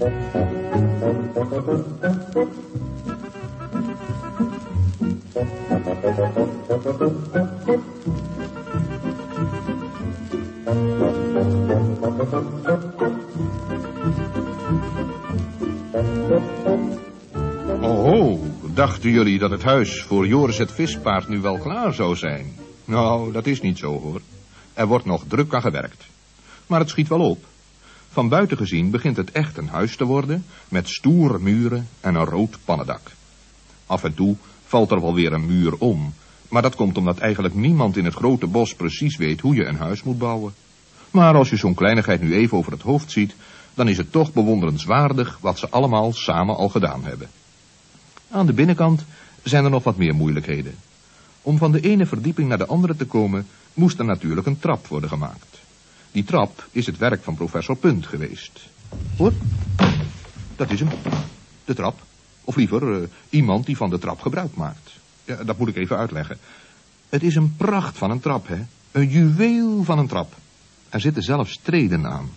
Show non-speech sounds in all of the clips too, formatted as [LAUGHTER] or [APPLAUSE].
Oh, dachten jullie dat het huis voor Joris het vispaard nu wel klaar zou zijn? Nou, dat is niet zo hoor. Er wordt nog druk aan gewerkt. Maar het schiet wel op. Van buiten gezien begint het echt een huis te worden, met stoere muren en een rood pannendak. Af en toe valt er wel weer een muur om, maar dat komt omdat eigenlijk niemand in het grote bos precies weet hoe je een huis moet bouwen. Maar als je zo'n kleinigheid nu even over het hoofd ziet, dan is het toch bewonderenswaardig wat ze allemaal samen al gedaan hebben. Aan de binnenkant zijn er nog wat meer moeilijkheden. Om van de ene verdieping naar de andere te komen, moest er natuurlijk een trap worden gemaakt. Die trap is het werk van professor Punt geweest. Hoor, dat is hem. De trap. Of liever, uh, iemand die van de trap gebruik maakt. Ja, dat moet ik even uitleggen. Het is een pracht van een trap, hè. Een juweel van een trap. Er zitten zelfs treden aan.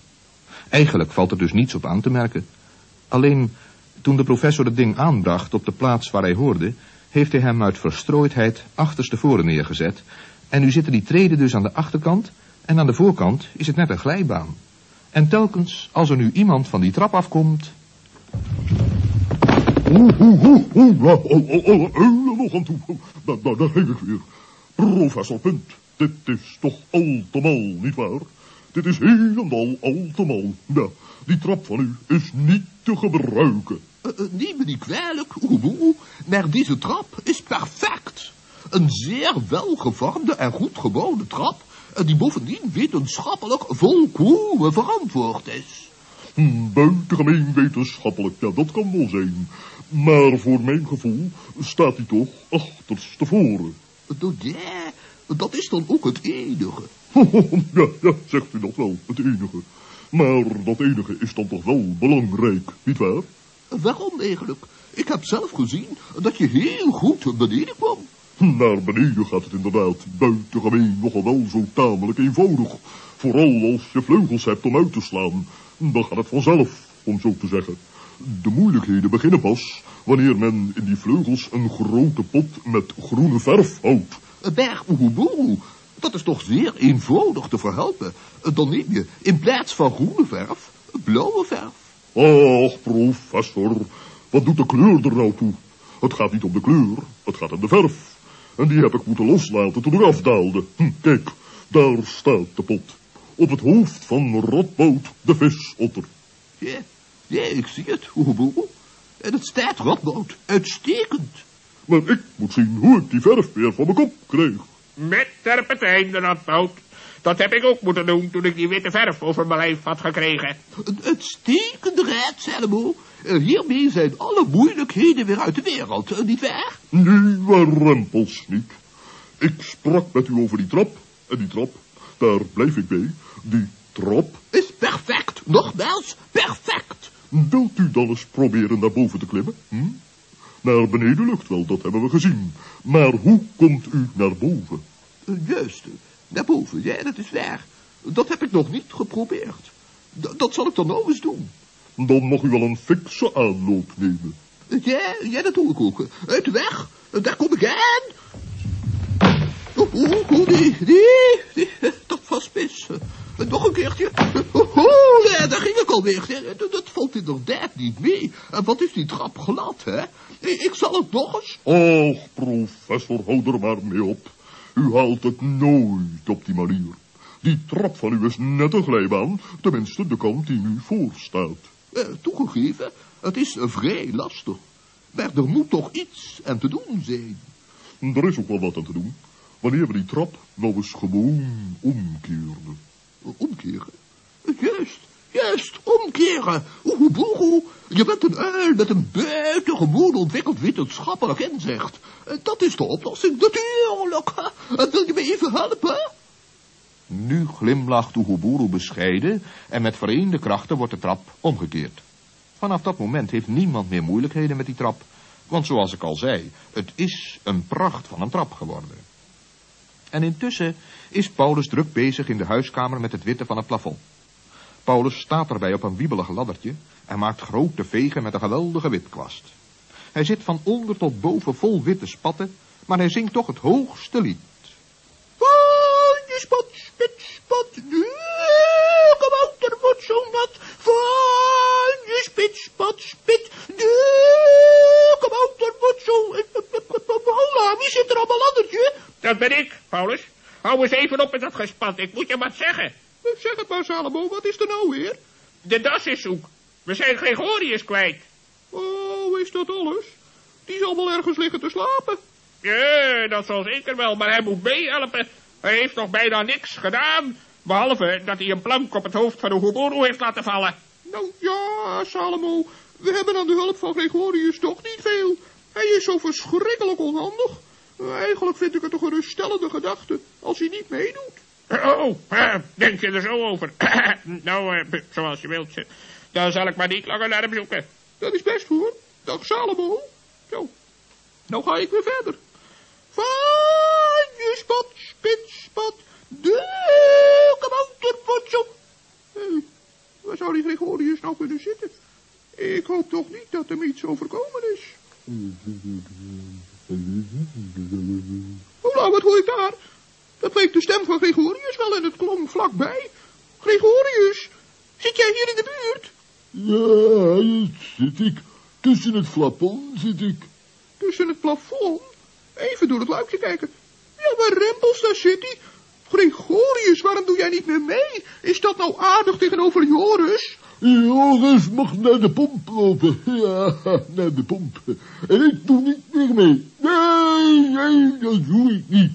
Eigenlijk valt er dus niets op aan te merken. Alleen, toen de professor het ding aanbracht op de plaats waar hij hoorde... heeft hij hem uit verstrooidheid achterstevoren neergezet... en nu zitten die treden dus aan de achterkant... en aan de voorkant is het net een glijbaan. En telkens, als er nu iemand van die trap afkomt... Oeh, oeh, oeh, oeh, nou, oh, oh, oh, oh, nog aan toe. Daar, daar, daar ging ik weer. Professor Punt, dit is toch al te mal, niet waar? Dit is helemaal al te mal. Ja, die trap van u is niet te gebruiken. Uh, uh, neem me niet kwalijk, oeboe, maar deze trap is perfect. Een zeer welgevormde en goed gebouwde trap, die bovendien wetenschappelijk volkomen verantwoord is. Hm, buitengemeen wetenschappelijk, ja, dat kan wel zijn. Maar voor mijn gevoel staat hij toch achterstevoren. Ja, dat is dan ook het enige. [LAUGHS] ja, ja, zegt u dat wel, het enige. Maar dat enige is dan toch wel belangrijk, nietwaar? Waarom eigenlijk? Ik heb zelf gezien dat je heel goed beneden kwam. Naar beneden gaat het inderdaad buitengemeen nogal wel zo tamelijk eenvoudig. Vooral als je vleugels hebt om uit te slaan. Dan gaat het vanzelf, om zo te zeggen. De moeilijkheden beginnen pas wanneer men in die vleugels een grote pot met groene verf houdt. Berg oeboeboe, dat is toch zeer eenvoudig te verhelpen. Dan neem je in plaats van groene verf, blauwe verf. Ach, professor, wat doet de kleur er nou toe? Het gaat niet om de kleur, het gaat om de verf. En die heb ik moeten loslaten toen ik afdaalde. Hm, kijk, daar staat de pot. Op het hoofd van Rotboot, de visotter. Ja, ja, ik zie het, oeboeboe. En het staat Rotboot, uitstekend. Maar ik moet zien hoe ik die verf weer van mijn kop krijg. Met terpentijn, de Rotboot. Dat heb ik ook moeten doen toen ik die witte verf over mijn lijf had gekregen. Een uitstekende raad, Selmo. Hiermee zijn alle moeilijkheden weer uit de wereld, niet waar? Nee, maar rempels niet. Ik sprak met u over die trap. En die trap, daar blijf ik bij. Die trap... Is perfect. Nogmaals, perfect. Wilt u dan eens proberen naar boven te klimmen? Hm? Naar beneden lucht wel, dat hebben we gezien. Maar hoe komt u naar boven? Juist, naar boven, ja, dat is waar. Dat heb ik nog niet geprobeerd. D dat zal ik dan nog eens doen. Dan mag u wel een fikse aanloop nemen. Ja, ja, dat doe ik ook. Uit de weg, daar kom ik aan. Oh, oh, oh nee, nee, nee, dat was mis. Nog een keertje. Oh, ja, daar ging ik alweer. Dat, dat valt inderdaad niet mee. En wat is die trap glad, hè? Ik zal het nog eens. Och, professor, hou er maar mee op. U haalt het nooit op die manier. Die trap van u is net een glijbaan, tenminste de kant die nu voor staat. Eh, toegegeven, het is vrij lastig. Maar er moet toch iets aan te doen zijn. Er is ook wel wat aan te doen. Wanneer we die trap nou eens gewoon omkeerden. Omkeren? Juist, juist, omkeren. Oeboeroe, je bent een uil met een buitengewoon ontwikkeld wetenschappelijk inzicht. Dat is de oplossing, natuurlijk. Wil je me even helpen? Nu glimlacht Oeguburu bescheiden en met vereende krachten wordt de trap omgekeerd. Vanaf dat moment heeft niemand meer moeilijkheden met die trap, want zoals ik al zei, het is een pracht van een trap geworden. En intussen is Paulus druk bezig in de huiskamer met het witte van het plafond. Paulus staat erbij op een wiebelig laddertje en maakt grote vegen met een geweldige witkwast. Hij zit van onder tot boven vol witte spatten, maar hij zingt toch het hoogste lied. Van je spot, spit, spot, de kabouter wordt zo nat. Van je spit, spot, spit, de kabouter wordt zo... Hola, wie zit er op een laddertje? Dat ben ik, Paulus. Hou eens even op met dat gespat. Ik moet je wat zeggen. Zeg het maar, Salomo, wat is er nou weer? De das is zoek. We zijn Gregorius kwijt. Oh, is dat alles? Die zal wel ergens liggen te slapen. Ja, dat zal zeker wel, maar hij moet meehelpen. Hij heeft nog bijna niks gedaan. Behalve dat hij een plank op het hoofd van de Huboro heeft laten vallen. Nou ja, Salomo, we hebben aan de hulp van Gregorius toch niet veel. Hij is zo verschrikkelijk onhandig. Eigenlijk vind ik het toch een ruststellende gedachte als hij niet meedoet. Oh, eh, denk je er zo over? [CLEARS THROAT] nou, eh, zoals je wilt. Dan zal ik maar niet langer naar hem zoeken. Dat is best hoor. Dag Salomo. Zo, nou ga ik weer verder. Van je spot, de kabouter wordt zo... Waar zou die Gregorius nou kunnen zitten? Ik hoop toch niet dat hem iets overkomen is. Hola, wat hoor ik daar? Dat leek de stem van Gregorius wel en het klonk vlakbij. Gregorius, zit jij hier in de buurt? Ja, zit ik. Tussen het flapon zit ik. Tussen het plafond? Even door het luikje kijken. Ja, maar Rempels, daar zit hij. Gregorius, waarom doe jij niet meer mee? Is dat nou aardig tegenover Joris? Joris mag naar de pomp lopen. [LAUGHS] Ja, naar de pomp. En ik doe niet meer mee. Nee, nee, dat doe ik niet.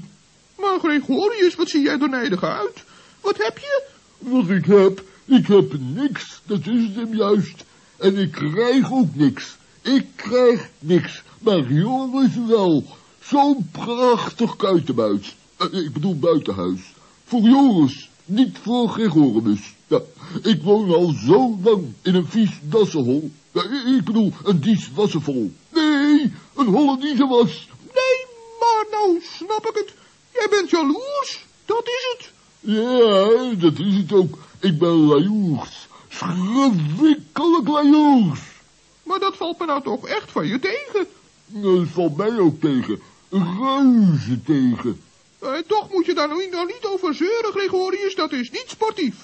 Maar Gregorius, wat zie jij er nijdig uit? Wat heb je? Wat ik heb, ik heb niks. Dat is het hem juist. En ik krijg ook niks. Ik krijg niks. Maar Joris wel. Zo'n prachtig kuitenbuis. Eh, Ik bedoel buitenhuis. Voor Joris, niet voor Gregorius. Ja, ik woon al zo lang in een vies dassenhol. Ja, ik bedoel, een dies wassenvol. Nee, een Hollandische was. Nee, maar nou snap ik het. Jij bent jaloers. Dat is het. Ja, dat is het ook. Ik ben lajoers. Schrikkelijk lajoers. Maar dat valt me nou toch echt van je tegen. Dat valt mij ook tegen. Reuze tegen. Eh, toch moet je daar nou niet, nou niet over zeuren, Gregorius. Dat is niet sportief.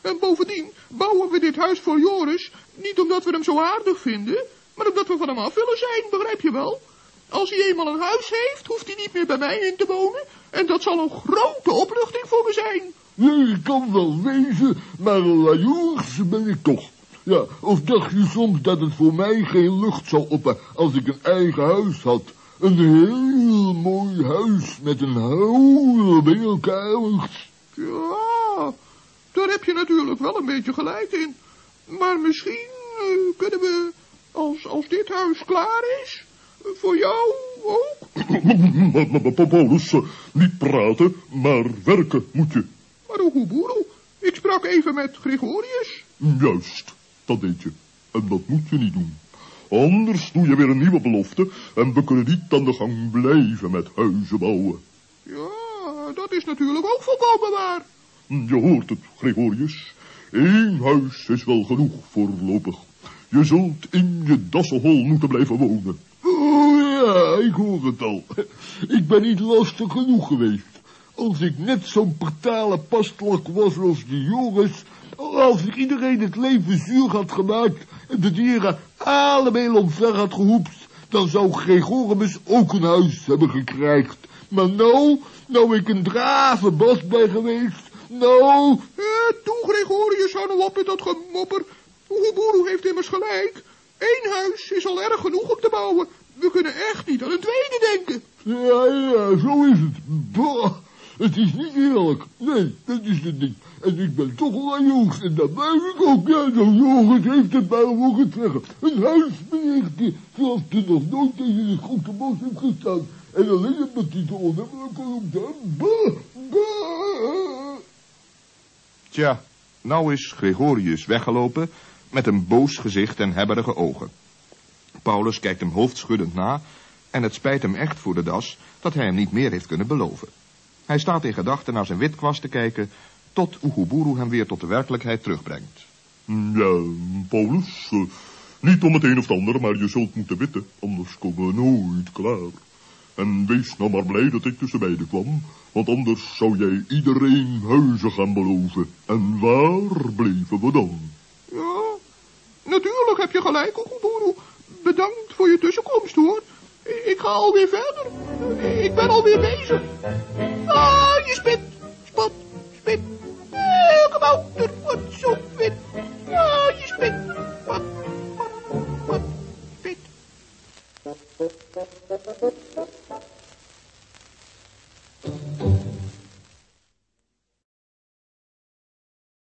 En bovendien bouwen we dit huis voor Joris. Niet omdat we hem zo aardig vinden, maar omdat we van hem af willen zijn, begrijp je wel? Als hij eenmaal een huis heeft, hoeft hij niet meer bij mij in te wonen. En dat zal een grote opluchting voor me zijn. Nee, ik kan wel wezen, maar een lajoers ben ik toch. Ja, of dacht je soms dat het voor mij geen lucht zou oppen als ik een eigen huis had? Een heel mooi huis met een hele kamers. Ja, daar heb je natuurlijk wel een beetje gelijk in. Maar misschien eh, kunnen we, als, als dit huis klaar is, voor jou ook. Paulus, niet praten, maar werken moet je. Maar Oeguburu, ik sprak even met Gregorius. Juist, dat deed je. En dat moet je niet doen. Anders doe je weer een nieuwe belofte en we kunnen niet aan de gang blijven met huizen bouwen. Ja, dat is natuurlijk ook volkomen waar. Je hoort het, Gregorius. Eén huis is wel genoeg voorlopig. Je zult in je dassenhol moeten blijven wonen. Oh ja, ik hoor het al. Ik ben niet lastig genoeg geweest. Als ik net zo'n partale pastlak was als die Joris... Als ik iedereen het leven zuur had gemaakt... de dieren allemaal omver had gehoept... dan zou Gregorius ook een huis hebben gekregen. Maar nou, nou ik een drave bas ben geweest... Nou, Eh, toe Gregorius, hou nou op met dat gemopper. Oeguburu heeft immers gelijk. Eén huis is al erg genoeg om te bouwen. We kunnen echt niet aan een tweede denken. Ja, ja, zo is het. Bah, het is niet eerlijk. Nee, dat is het niet. En ik ben toch een jongens en dat blijf ik ook. Ja, de jongens heeft het mij mogen zeggen. Een huis, meneer, die- zoals er nog nooit tegen het grote bos heeft gestaan. En alleen omdat hij zo onhebbelijk bah. Tja, nou is Gregorius weggelopen met een boos gezicht en hebberige ogen. Paulus kijkt hem hoofdschuddend na en het spijt hem echt voor de das dat hij hem niet meer heeft kunnen beloven. Hij staat in gedachten naar zijn witkwast te kijken tot Oeguburu hem weer tot de werkelijkheid terugbrengt. Ja, Paulus, eh, niet om het een of het ander, maar je zult moeten weten, anders komen we nooit klaar. En wees nou maar blij dat ik tussen beiden kwam, want anders zou jij iedereen huizen gaan beloven. En waar bleven we dan? Ja, natuurlijk heb je gelijk, Oegelboeroe. Bedankt voor je tussenkomst, hoor. Ik ga alweer verder. Ik ben alweer bezig. Ah, je spit